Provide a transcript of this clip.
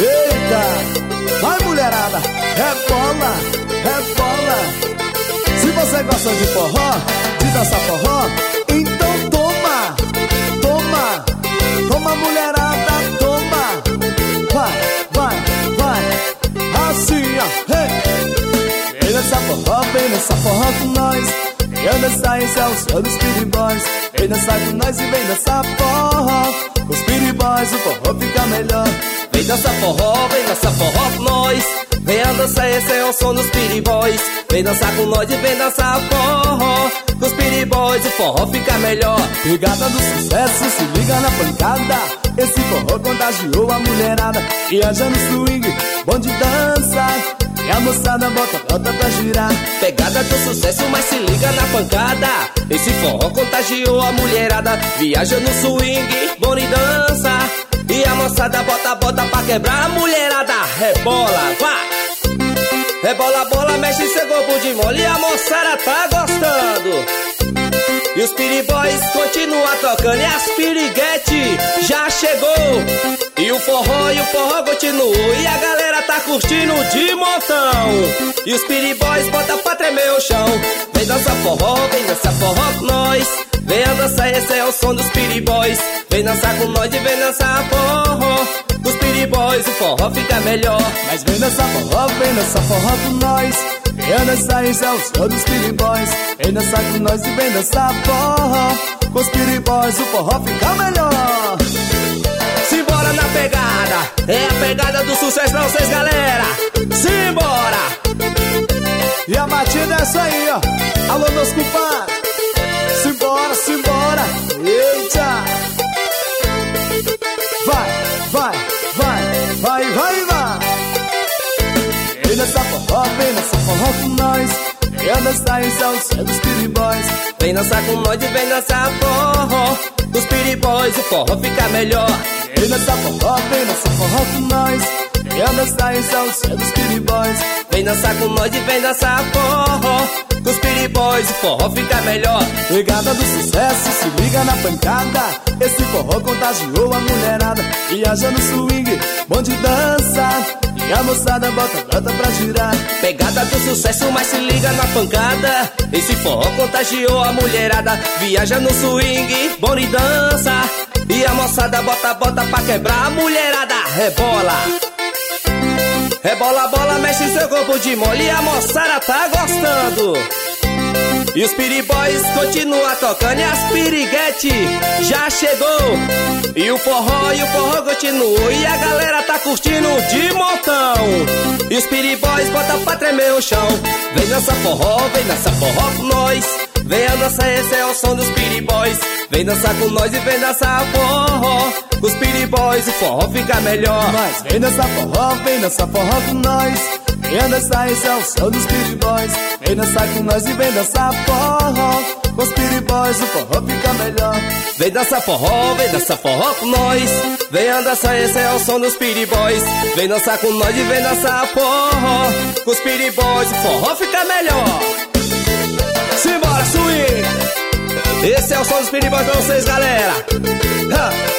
Eita! Vai mulherada, rebola, rebola. Se você gosta de forró, de dançar forró, então toma, toma, toma mulherada, toma. Vai, vai, vai, assim ó, hey. Vem dançar forró, vem dançar forró com nós. Vem dançar esse é o som dos Speed Boys. Vem dançar com nós e vem dançar forró. Os Speed Boys, o forró fica melhor. Vem dançar forró, vem dançar forró com nós. Vem dançar, esse é o som dos Speed Boys. Vem dançar com nós e vem dançar forró. Com os Speed Boys, o forró fica melhor. Pegada do sucesso, se liga na pancada. Esse forró contagiou a mulherada. Viaja no swing, bom de dança. E a moçada bota, bota pra girar. Pegada do sucesso, mas se liga na pancada. Esse forró contagiou a mulherada. Viaja no swing, bom de dança. Quebrar a mulherada. Rebola, vai! Rebola, bola, mexe seu corpo de mole e a moçada tá gostando. E os piriboys continua tocando e as piriguete já chegou. E o forró e o forró continuou e a galera tá curtindo de montão. E os piriboys bota pra tremer o chão. Vem dançar forró, vem dançar forró com nós. Vem dançar, esse é o som dos piriboys. Vem dançar com nós e vem dançar forró. Os piriboys, o forró fica melhor. Mas vem dançar forró, vem dançar forró com nós. Vem dançar, esse é o som dos piriboys. Vem dançar com nós e vem dançar forró. Com os piriboys, o forró fica melhor. Simbora na pegada, é a pegada do sucesso pra vocês, galera. Simbora! E a batida é essa aí, ó. Alô, meus compadres. Simbora, simbora. Eita! Vem nessa forró com nós. Vem dançar em São Céu dos Speed Boys. Vem dançar com nós e vem dançar forró. Dos Speed Boys, o forró fica melhor. Vem nessa forró, vem nessa forró com nós. Vem dançar em São Céu dos Speed Boys. Vem dançar com nós e vem dançar forró. Com os Speed Boys, o forró fica melhor. Pegada do sucesso, se liga na pancada. Esse forró contagiou a mulherada. Viaja no swing, bom de dança. E a moçada bota, bota pra girar. Pegada do sucesso, mas se liga na pancada. Esse forró contagiou a mulherada. Viaja no swing, de dança. E a moçada bota, bota pra quebrar a mulherada. Rebola. Rebola, bola, mexe seu corpo de mole e a moçada tá gostando. E os piriboys continua tocando e as piriguete já chegou. E o forró e o forró continuou e a galera tá curtindo de montão. E os piriboys bota pra tremer o chão. Vem dança forró, vem dança forró com nós. Vem dançar, esse é o som dos piriboys. Vem dançar com nós e vem dançar forró. Os piriboys, o forró fica melhor. Mas vem dançar forró, vem dançar forró com nós. Vem dançar, esse é o som dos Speed Boys. Vem dançar com nós e vem dançar forró. Com os Speed Boys, o forró fica melhor. Vem dançar forró, vem dançar forró com nós. Vem dançar, esse é o som dos Speed Boys. Vem dançar com nós e vem dançar forró. Com os Speed Boys, o forró fica melhor. Simbora, swing! Esse é o som dos Speed Boys pra vocês, galera. Ha.